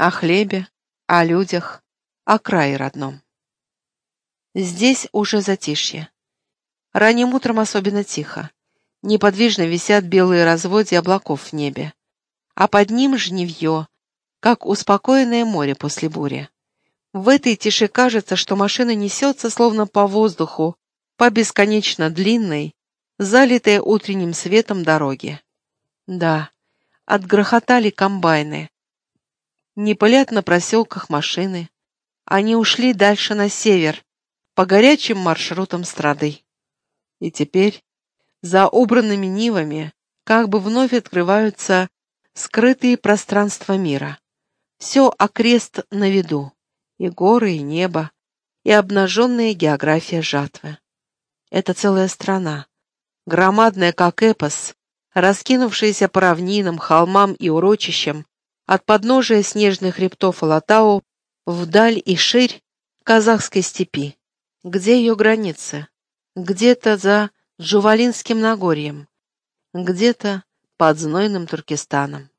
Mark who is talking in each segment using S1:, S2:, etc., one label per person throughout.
S1: о хлебе, о людях, о крае родном. Здесь уже затишье. Ранним утром особенно тихо. Неподвижно висят белые разводья облаков в небе. А под ним жневье, как успокоенное море после бури. В этой тиши кажется, что машина несется словно по воздуху, по бесконечно длинной, залитой утренним светом дороге. Да, отгрохотали комбайны. Не пылят на проселках машины. Они ушли дальше на север, по горячим маршрутам страды. И теперь за убранными нивами как бы вновь открываются скрытые пространства мира. Все окрест на виду, и горы, и небо, и обнаженная география жатвы. Это целая страна, громадная как эпос, раскинувшаяся по равнинам, холмам и урочищам, от подножия снежных хребтов Алатау вдаль и ширь казахской степи. Где ее границы? Где-то за Джувалинским Нагорьем, где-то под знойным Туркестаном.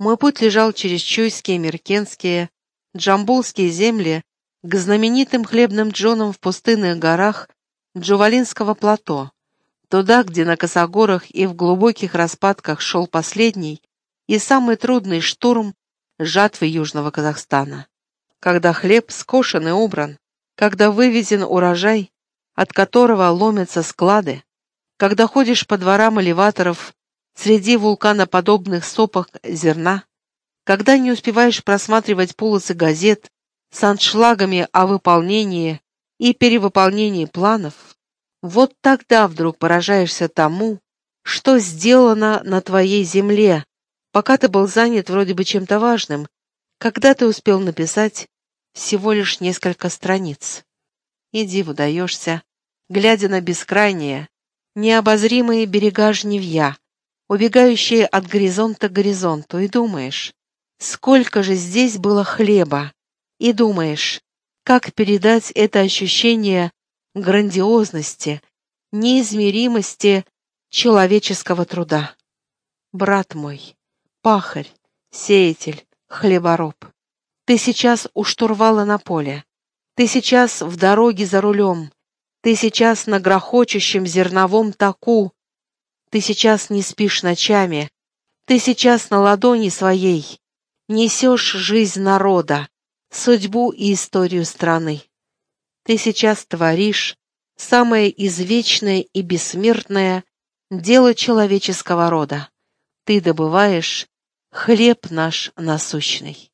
S1: Мой путь лежал через Чуйские, Меркенские, Джамбулские земли к знаменитым хлебным джонам в пустынных горах Джувалинского плато, туда, где на косогорах и в глубоких распадках шел последний и самый трудный штурм жатвы Южного Казахстана. Когда хлеб скошен и убран, когда вывезен урожай, от которого ломятся склады, когда ходишь по дворам элеваторов среди вулканоподобных сопок зерна, когда не успеваешь просматривать полосы газет с аншлагами о выполнении и перевыполнении планов, вот тогда вдруг поражаешься тому, что сделано на твоей земле, пока ты был занят вроде бы чем-то важным, когда ты успел написать всего лишь несколько страниц. Иди, выдаешься, глядя на бескрайние, необозримые берега жневья, убегающие от горизонта к горизонту, и думаешь, сколько же здесь было хлеба, и думаешь, как передать это ощущение грандиозности, неизмеримости человеческого труда. Брат мой, пахарь, сеятель, хлебороб, ты сейчас у штурвала на поле, ты сейчас в дороге за рулем, ты сейчас на грохочущем зерновом таку. Ты сейчас не спишь ночами. Ты сейчас на ладони своей несешь жизнь народа, судьбу и историю страны. Ты сейчас творишь самое извечное и бессмертное дело человеческого рода. Ты добываешь хлеб наш насущный.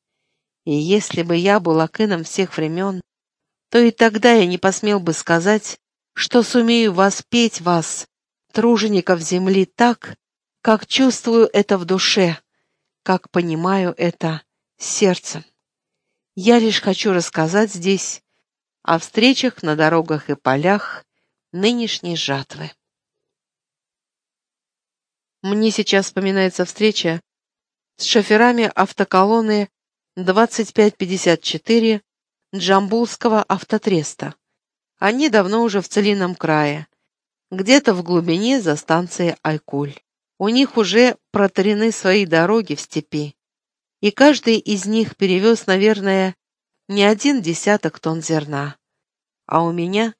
S1: И если бы я был акином всех времен, то и тогда я не посмел бы сказать, что сумею воспеть вас, тружеников земли, так, как чувствую это в душе, как понимаю это сердцем. Я лишь хочу рассказать здесь о встречах на дорогах и полях нынешней жатвы. Мне сейчас вспоминается встреча с шоферами автоколонны 2554 Джамбулского автотреста. Они давно уже в целинном крае, где-то в глубине за станцией Айкуль. У них уже протарены свои дороги в степи, и каждый из них перевез, наверное, не один десяток тонн зерна. А у меня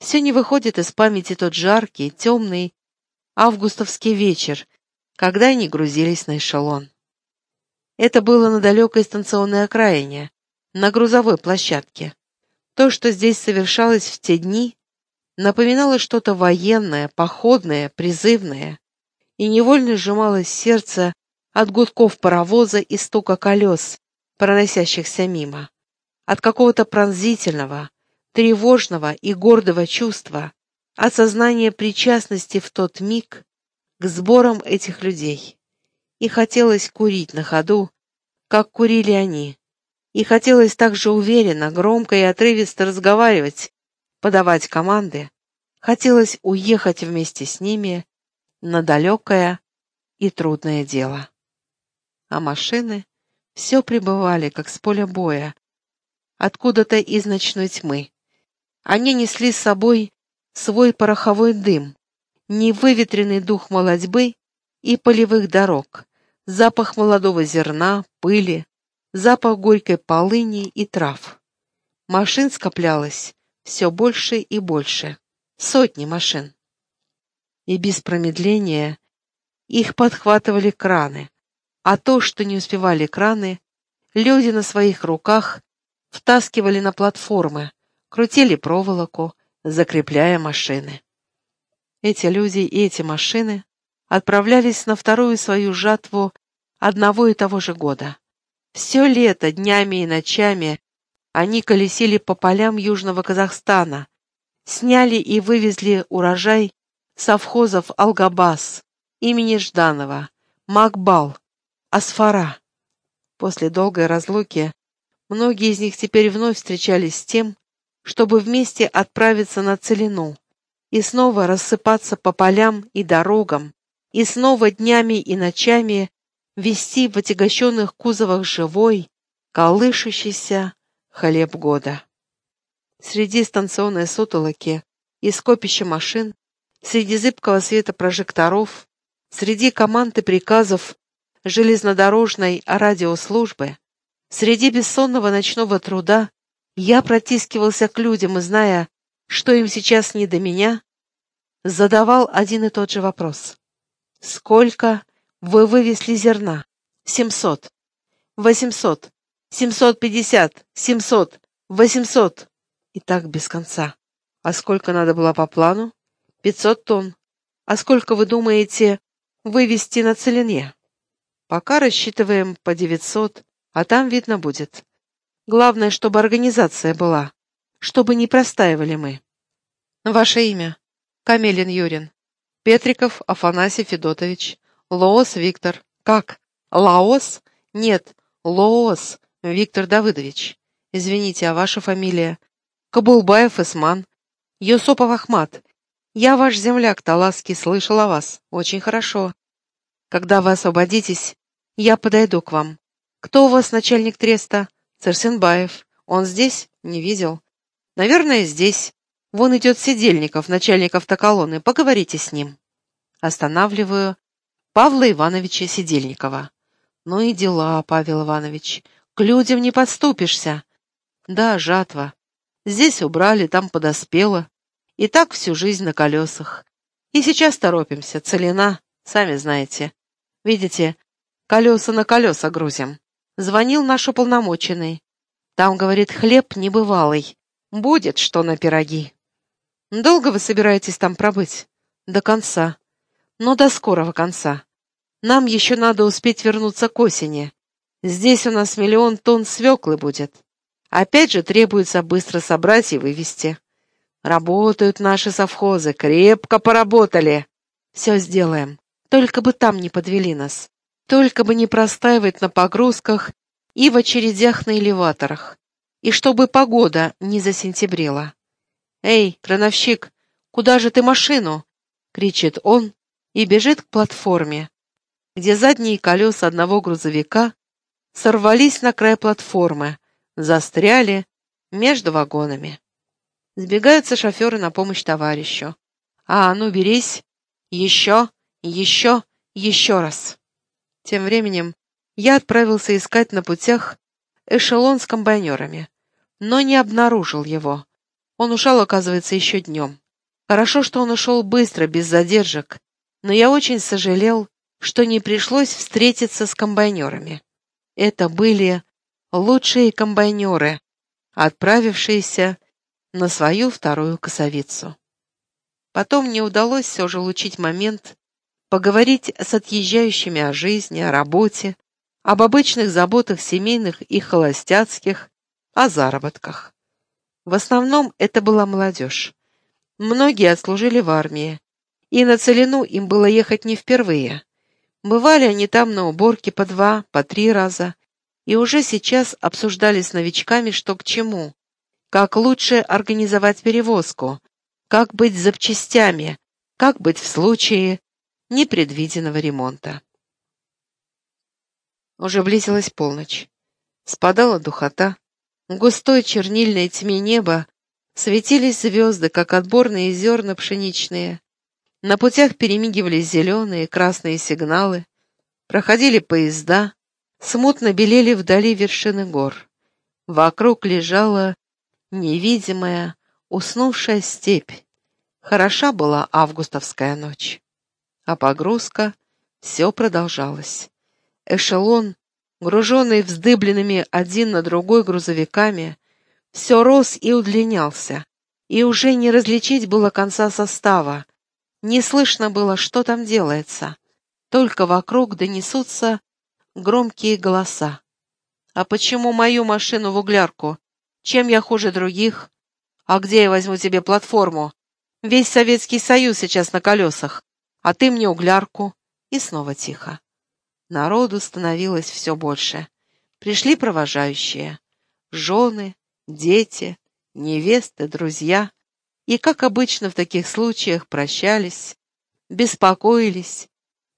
S1: все не выходит из памяти тот жаркий, темный августовский вечер, когда они грузились на эшелон. Это было на далекой станционной окраине, на грузовой площадке. То, что здесь совершалось в те дни, напоминало что-то военное, походное, призывное, и невольно сжималось сердце от гудков паровоза и стука колес, проносящихся мимо, от какого-то пронзительного, тревожного и гордого чувства, от сознания причастности в тот миг к сборам этих людей. И хотелось курить на ходу, как курили они, и хотелось также уверенно, громко и отрывисто разговаривать, подавать команды. Хотелось уехать вместе с ними на далекое и трудное дело. А машины все пребывали, как с поля боя, откуда-то из ночной тьмы. Они несли с собой свой пороховой дым, невыветренный дух молодьбы и полевых дорог, запах молодого зерна, пыли, запах горькой полыни и трав. Машин скоплялось все больше и больше, сотни машин. И без промедления их подхватывали краны, а то, что не успевали краны, люди на своих руках втаскивали на платформы, крутили проволоку, закрепляя машины. Эти люди и эти машины отправлялись на вторую свою жатву одного и того же года. Все лето, днями и ночами они колесили по полям Южного Казахстана, сняли и вывезли урожай совхозов Алгабас, имени Жданова, Макбал, Асфара. После долгой разлуки многие из них теперь вновь встречались с тем, чтобы вместе отправиться на Целину и снова рассыпаться по полям и дорогам, и снова днями и ночами вести в отягощенных кузовах живой, колышущийся хлеб года. Среди станционной сутолоки и скопища машин, среди зыбкого света прожекторов, среди команд и приказов железнодорожной радиослужбы, среди бессонного ночного труда я протискивался к людям и, зная, что им сейчас не до меня, задавал один и тот же вопрос. «Сколько вы вывезли зерна?» «Семьсот». «Восемьсот». «Семьсот пятьдесят». «Семьсот». «Восемьсот». И так без конца. А сколько надо было по плану? Пятьсот тонн. А сколько, вы думаете, вывести на целине? Пока рассчитываем по девятьсот, а там видно будет. Главное, чтобы организация была, чтобы не простаивали мы. Ваше имя? Камелин Юрин. Петриков Афанасий Федотович. Лоос Виктор. Как? Лаос? Нет, Лоос Виктор Давыдович. Извините, а ваша фамилия? Кабулбаев Исман. Юсупов Ахмат. Я ваш земляк Таласский, слышал о вас. Очень хорошо. Когда вы освободитесь, я подойду к вам. Кто у вас начальник треста? Царсенбаев. Он здесь? Не видел. Наверное, здесь. Вон идет Сидельников, начальник автоколонны. Поговорите с ним. Останавливаю Павла Ивановича Сидельникова. Ну и дела, Павел Иванович. К людям не подступишься. Да, жатва. Здесь убрали, там подоспело. И так всю жизнь на колесах. И сейчас торопимся, целина, сами знаете. Видите, колеса на колеса грузим. Звонил наш уполномоченный. Там, говорит, хлеб небывалый. Будет что на пироги. Долго вы собираетесь там пробыть? До конца. Но до скорого конца. Нам еще надо успеть вернуться к осени. Здесь у нас миллион тонн свеклы будет. Опять же требуется быстро собрать и вывести. Работают наши совхозы, крепко поработали. Все сделаем. Только бы там не подвели нас. Только бы не простаивать на погрузках и в очередях на элеваторах. И чтобы погода не засентябрела. «Эй, крановщик, куда же ты машину?» — кричит он и бежит к платформе, где задние колеса одного грузовика сорвались на край платформы, застряли между вагонами. Сбегаются шоферы на помощь товарищу. «А, ну, берись! Еще, еще, еще раз!» Тем временем я отправился искать на путях эшелон с комбайнерами, но не обнаружил его. Он ушел, оказывается, еще днем. Хорошо, что он ушел быстро, без задержек, но я очень сожалел, что не пришлось встретиться с комбайнерами. Это были лучшие комбайнеры, отправившиеся на свою вторую косовицу. Потом мне удалось все же улучить момент, поговорить с отъезжающими о жизни, о работе, об обычных заботах семейных и холостяцких, о заработках. В основном это была молодежь. Многие отслужили в армии, и на Целину им было ехать не впервые. Бывали они там на уборке по два, по три раза, и уже сейчас обсуждали с новичками, что к чему, как лучше организовать перевозку, как быть с запчастями, как быть в случае, непредвиденного ремонта. Уже близилась полночь. Спадала духота. В густой чернильной тьме неба светились звезды, как отборные зерна пшеничные. На путях перемигивались зеленые, красные сигналы. Проходили поезда. Смутно белели вдали вершины гор. Вокруг лежала невидимая, уснувшая степь. Хороша была августовская ночь. А погрузка все продолжалась. Эшелон, груженный вздыбленными один на другой грузовиками, все рос и удлинялся, и уже не различить было конца состава. Не слышно было, что там делается. Только вокруг донесутся громкие голоса. «А почему мою машину в углярку? Чем я хуже других? А где я возьму тебе платформу? Весь Советский Союз сейчас на колесах, а ты мне углярку». И снова тихо. Народу становилось все больше. Пришли провожающие. Жены, дети, невесты, друзья. И, как обычно в таких случаях, прощались, беспокоились,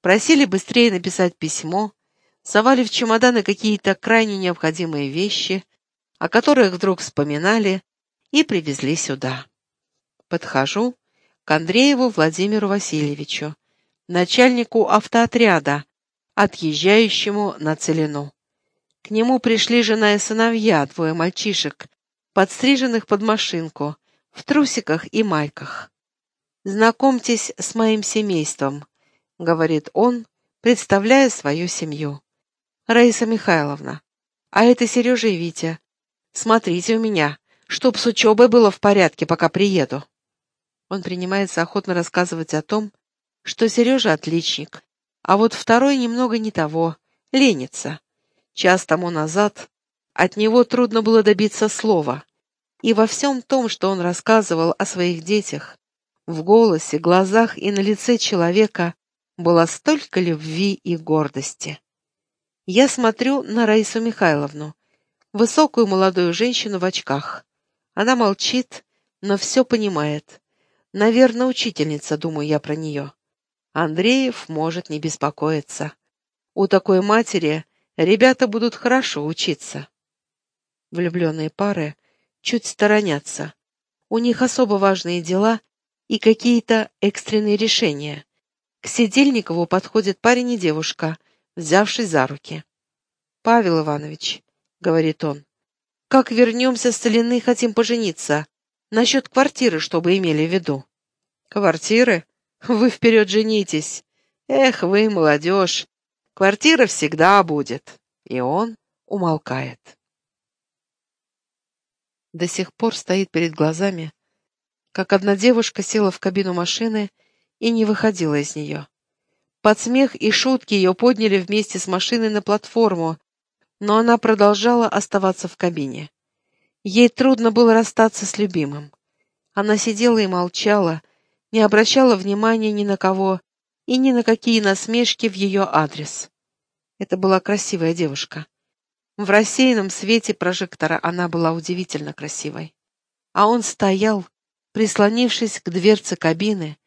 S1: просили быстрее написать письмо, совали в чемоданы какие-то крайне необходимые вещи, о которых вдруг вспоминали и привезли сюда. Подхожу к Андрееву Владимиру Васильевичу, начальнику автоотряда, отъезжающему на Целину. К нему пришли жена и сыновья, двое мальчишек, подстриженных под машинку, в трусиках и майках. «Знакомьтесь с моим семейством», — говорит он, представляя свою семью. «Раиса Михайловна, а это Сережа и Витя. Смотрите у меня, чтоб с учебой было в порядке, пока приеду». Он принимается охотно рассказывать о том, что Сережа отличник, а вот второй немного не того, ленится. Час тому назад от него трудно было добиться слова, и во всем том, что он рассказывал о своих детях, в голосе, глазах и на лице человека было столько любви и гордости. Я смотрю на Раису Михайловну, высокую молодую женщину в очках. Она молчит, но все понимает. Наверное, учительница, думаю я про нее. Андреев может не беспокоиться. У такой матери ребята будут хорошо учиться. Влюбленные пары чуть сторонятся. У них особо важные дела и какие-то экстренные решения. К Сидельникову подходит парень и девушка, взявшись за руки. «Павел Иванович», — говорит он, — «как вернемся с Целины, хотим пожениться. Насчет квартиры, чтобы имели в виду». «Квартиры? Вы вперед женитесь. Эх, вы, молодежь, квартира всегда будет. И он умолкает. До сих пор стоит перед глазами, как одна девушка села в кабину машины и не выходила из нее. Под смех и шутки ее подняли вместе с машиной на платформу, но она продолжала оставаться в кабине. Ей трудно было расстаться с любимым. Она сидела и молчала, не обращала внимания ни на кого и ни на какие насмешки в ее адрес. Это была красивая девушка. В рассеянном свете прожектора она была удивительно красивой. А он стоял, прислонившись к дверце кабины,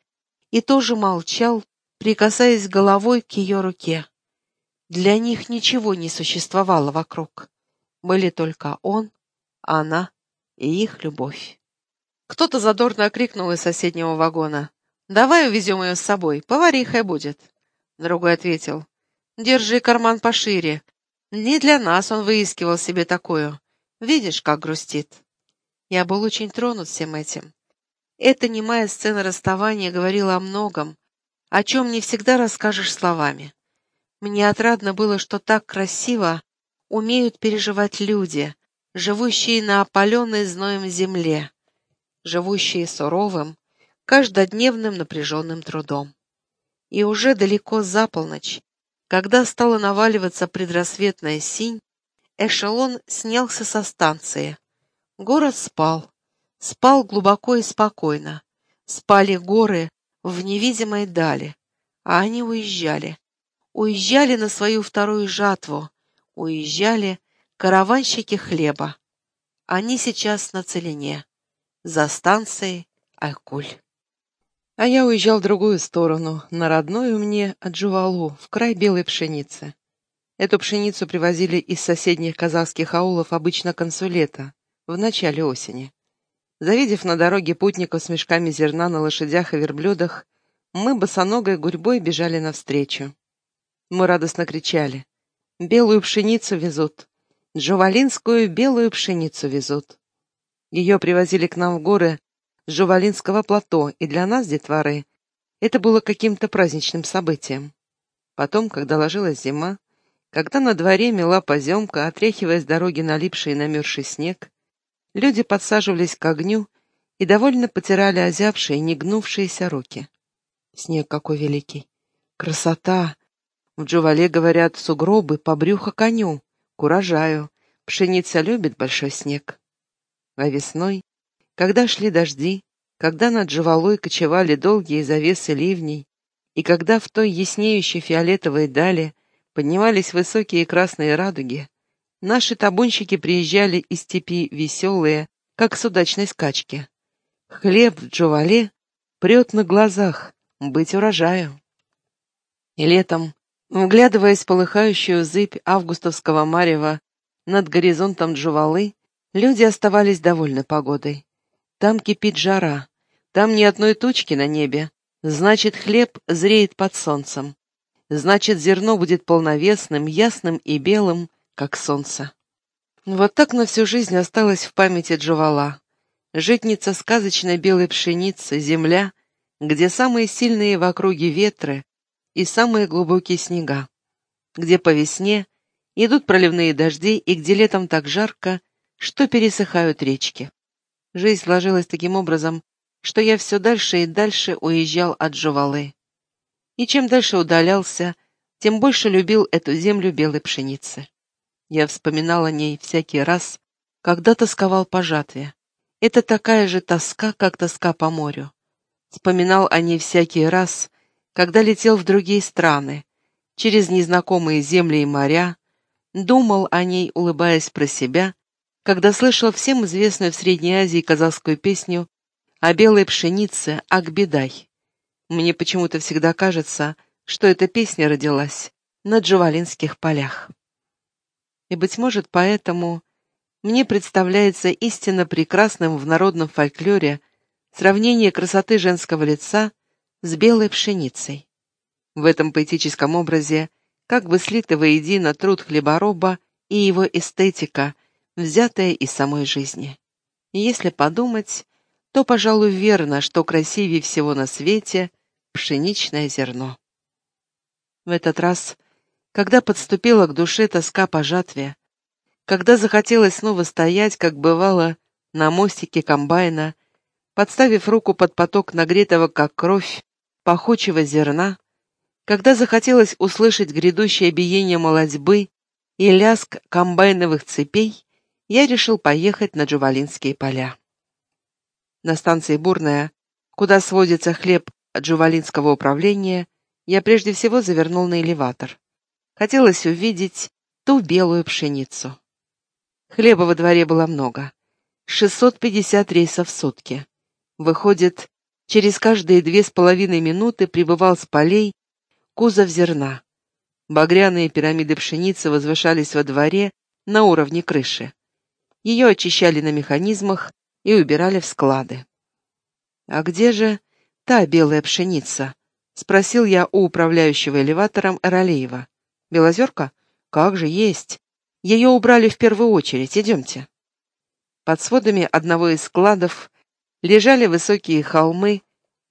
S1: и тоже молчал, прикасаясь головой к ее руке. Для них ничего не существовало вокруг. Были только он, она и их любовь. Кто-то задорно окрикнул из соседнего вагона. «Давай увезем ее с собой, поварихой будет». Другой ответил. «Держи карман пошире. Не для нас он выискивал себе такую. Видишь, как грустит». Я был очень тронут всем этим. Эта немая сцена расставания говорила о многом, о чем не всегда расскажешь словами. Мне отрадно было, что так красиво умеют переживать люди, живущие на опаленной зноем земле, живущие суровым, каждодневным напряженным трудом. И уже далеко за полночь, когда стала наваливаться предрассветная синь, эшелон снялся со станции. Город спал, спал глубоко и спокойно. Спали горы в невидимой дали, а они уезжали. Уезжали на свою вторую жатву, уезжали караванщики хлеба. Они сейчас на целине за станцией Айкуль. А я уезжал в другую сторону, на родную мне Аджувалу, в край белой пшеницы. Эту пшеницу привозили из соседних казахских аулов обычно консулета, в начале осени. Завидев на дороге путников с мешками зерна на лошадях и верблюдах, мы босоногой гурьбой бежали навстречу. Мы радостно кричали. Белую пшеницу везут. Джувалинскую белую пшеницу везут. Ее привозили к нам в горы с Жувалинского плато, и для нас, детворы, это было каким-то праздничным событием. Потом, когда ложилась зима, когда на дворе мела поземка, отряхивая с дороги налипший и намерзший снег, люди подсаживались к огню и довольно потирали озябшие, негнувшиеся руки. Снег какой великий! Красота! В Джувале, говорят, сугробы по брюхо коню, к урожаю. Пшеница любит большой снег. А весной, когда шли дожди, когда над Джувалой кочевали долгие завесы ливней, и когда в той яснеющей фиолетовой дали поднимались высокие красные радуги, наши табунщики приезжали из степи веселые, как с удачной скачки. Хлеб в Джувале прет на глазах, быть урожаю. И летом, Вглядываясь в полыхающую зыбь августовского марева над горизонтом Джувалы, люди оставались довольны погодой. Там кипит жара, там ни одной тучки на небе, значит, хлеб зреет под солнцем, значит, зерно будет полновесным, ясным и белым, как солнце. Вот так на всю жизнь осталась в памяти Джувала. Житница сказочной белой пшеницы, земля, где самые сильные в округе ветры, и самые глубокие снега, где по весне идут проливные дожди и где летом так жарко, что пересыхают речки. Жизнь сложилась таким образом, что я все дальше и дальше уезжал от Жувалы. И чем дальше удалялся, тем больше любил эту землю белой пшеницы. Я вспоминал о ней всякий раз, когда тосковал по жатве. Это такая же тоска, как тоска по морю. Вспоминал о ней всякий раз, когда летел в другие страны, через незнакомые земли и моря, думал о ней, улыбаясь про себя, когда слышал всем известную в Средней Азии казахскую песню о белой пшенице Акбедай. Мне почему-то всегда кажется, что эта песня родилась на Джавалинских полях. И, быть может, поэтому мне представляется истинно прекрасным в народном фольклоре сравнение красоты женского лица с белой пшеницей. В этом поэтическом образе как бы слиты воедино труд хлебороба и его эстетика, взятая из самой жизни. И если подумать, то, пожалуй, верно, что красивее всего на свете пшеничное зерно. В этот раз, когда подступила к душе тоска по жатве, когда захотелось снова стоять, как бывало, на мостике комбайна, подставив руку под поток нагретого, как кровь, пахучего зерна, когда захотелось услышать грядущее биение молодьбы и лязг комбайновых цепей, я решил поехать на Джувалинские поля. На станции Бурная, куда сводится хлеб Джувалинского управления, я прежде всего завернул на элеватор. Хотелось увидеть ту белую пшеницу. Хлеба во дворе было много. 650 рейсов в сутки. Выходит, Через каждые две с половиной минуты прибывал с полей кузов зерна. Багряные пирамиды пшеницы возвышались во дворе на уровне крыши. Ее очищали на механизмах и убирали в склады. «А где же та белая пшеница?» — спросил я у управляющего элеватором Ролеева. «Белозерка? Как же есть. Ее убрали в первую очередь. Идемте». Под сводами одного из складов лежали высокие холмы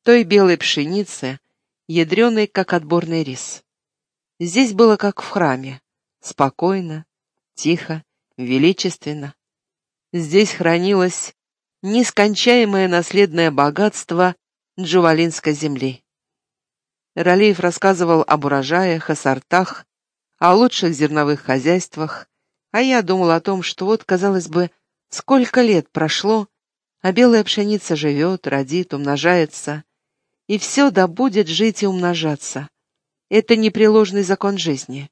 S1: той белой пшеницы, ядреной, как отборный рис. Здесь было как в храме, спокойно, тихо, величественно. Здесь хранилось нескончаемое наследное богатство Джувалинской земли. Ралиев рассказывал об урожаях, о сортах, о лучших зерновых хозяйствах, а я думал о том, что вот, казалось бы, сколько лет прошло, а белая пшеница живет, родит, умножается, и все да будет жить и умножаться. Это непреложный закон жизни.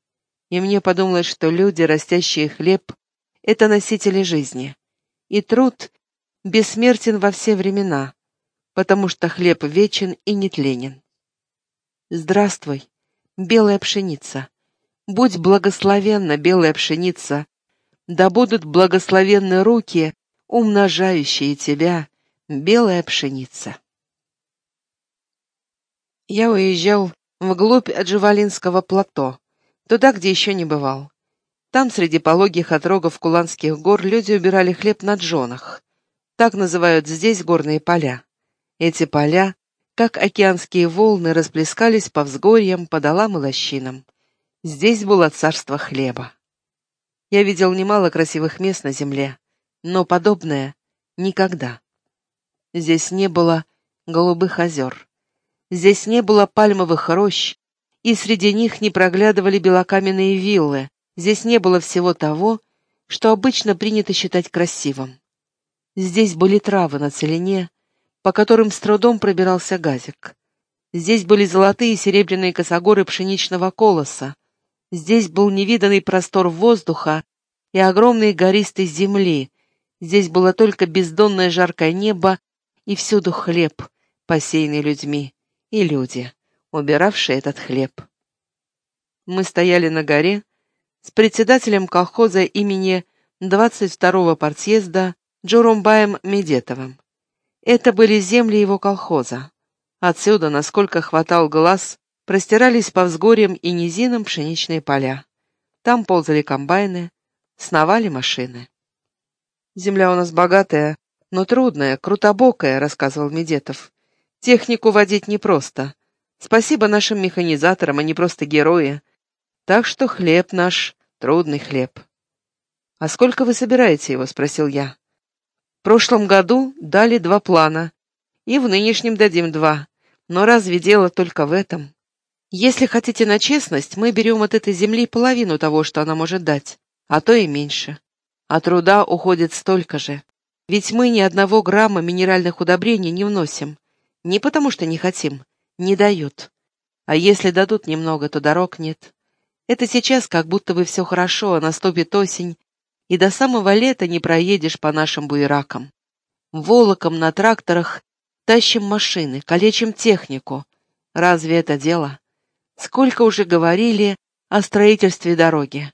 S1: И мне подумалось, что люди, растящие хлеб, — это носители жизни. И труд бессмертен во все времена, потому что хлеб вечен и нетленен. Здравствуй, белая пшеница. Будь благословенна, белая пшеница, да будут благословенны руки, умножающие тебя, белая пшеница. Я уезжал вглубь Джавалинского плато, туда, где еще не бывал. Там, среди пологих отрогов Куланских гор, люди убирали хлеб на джонах. Так называют здесь горные поля. Эти поля, как океанские волны, расплескались по взгорьям, по долам и лощинам. Здесь было царство хлеба. Я видел немало красивых мест на земле, но подобное никогда. Здесь не было голубых озер. Здесь не было пальмовых рощ, и среди них не проглядывали белокаменные виллы. Здесь не было всего того, что обычно принято считать красивым. Здесь были травы на целине, по которым с трудом пробирался газик. Здесь были золотые и серебряные косогоры пшеничного колоса. Здесь был невиданный простор воздуха и огромной гористой земли. Здесь было только бездонное жаркое небо и всюду хлеб, посеянный людьми, и люди, убиравшие этот хлеб. Мы стояли на горе с председателем колхоза имени 22-го партсъезда Джурумбаем Медетовым. Это были земли его колхоза. Отсюда, насколько хватал глаз, простирались по взгорьям и низинам пшеничные поля. Там ползали комбайны, сновали машины. «Земля у нас богатая, но трудная, крутобокая», — рассказывал Медетов. «Технику водить непросто. Спасибо нашим механизаторам, они просто герои. Так что хлеб наш — трудный хлеб». «А сколько вы собираете его?» — спросил я. В прошлом году дали два плана, и в нынешнем дадим два. Но разве дело только в этом? Если хотите на честность, мы берем от этой земли половину того, что она может дать, а то и меньше. А труда уходит столько же. Ведь мы ни одного грамма минеральных удобрений не вносим. Не потому что не хотим, не дают. А если дадут немного, то дорог нет. Это сейчас как будто бы все хорошо, а наступит осень, и до самого лета не проедешь по нашим буеракам. Волоком на тракторах тащим машины, калечим технику. Разве это дело? Сколько уже говорили о строительстве дороги.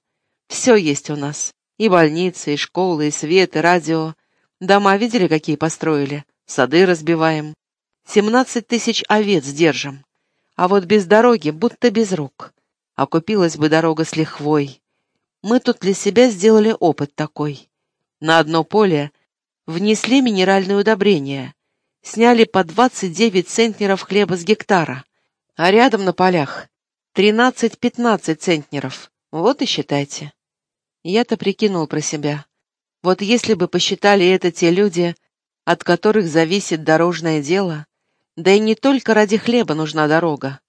S1: Все есть у нас. И больницы, и школы, и свет, и радио. Дома видели, какие построили? Сады разбиваем. Семнадцать тысяч овец держим. А вот без дороги будто без рук. Окупилась бы дорога с лихвой. Мы тут для себя сделали опыт такой. На одно поле внесли минеральное удобрение, сняли по 29 центнеров хлеба с гектара, а рядом на полях 13-15 центнеров. Вот и считайте. Я-то прикинул про себя. Вот если бы посчитали это те люди, от которых зависит дорожное дело, да и не только ради хлеба нужна дорога.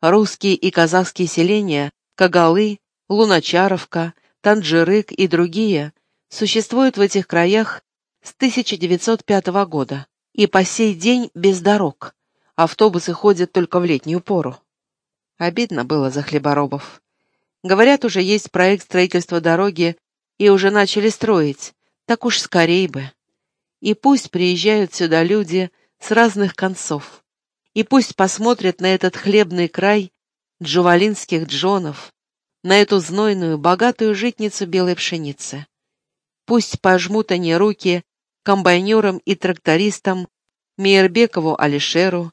S1: Русские и казахские селения, Кагалы, Луначаровка, Танджирык и другие существуют в этих краях с 1905 года и по сей день без дорог. Автобусы ходят только в летнюю пору. Обидно было за хлеборобов. Говорят, уже есть проект строительства дороги и уже начали строить. Так уж скорей бы. И пусть приезжают сюда люди с разных концов. И пусть посмотрят на этот хлебный край джувалинских джонов, на эту знойную, богатую житницу белой пшеницы. Пусть пожмут они руки комбайнерам и трактористам Мейербекову Алишеру,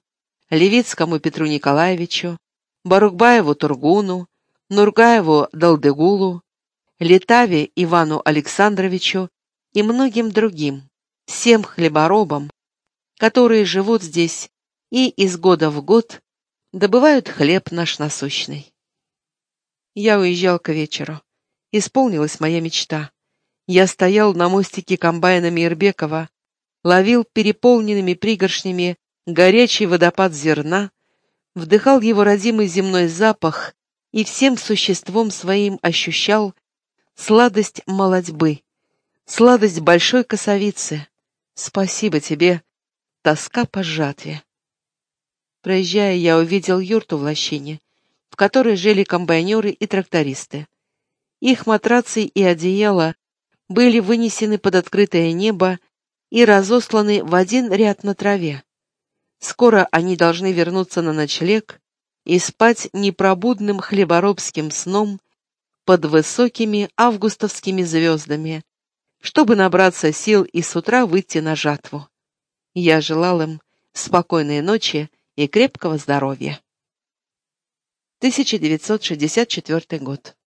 S1: Левицкому Петру Николаевичу, Барукбаеву Тургуну, Нургаеву Далдегулу, Летаве Ивану Александровичу и многим другим, всем хлеборобам, которые живут здесь и из года в год добывают хлеб наш насущный. Я уезжал к вечеру. Исполнилась моя мечта. Я стоял на мостике комбайна Мирбекова, ловил переполненными пригоршнями горячий водопад зерна, вдыхал его родимый земной запах и всем существом своим ощущал сладость молодьбы, сладость большой косовицы. Спасибо тебе, тоска по жатве. Проезжая, я увидел юрту в лощине в которой жили комбайнеры и трактористы. Их матрацы и одеяла были вынесены под открытое небо и разосланы в один ряд на траве. Скоро они должны вернуться на ночлег и спать непробудным хлеборобским сном под высокими августовскими звездами, чтобы набраться сил и с утра выйти на жатву. Я желал им спокойной ночи и крепкого здоровья. 1964 год.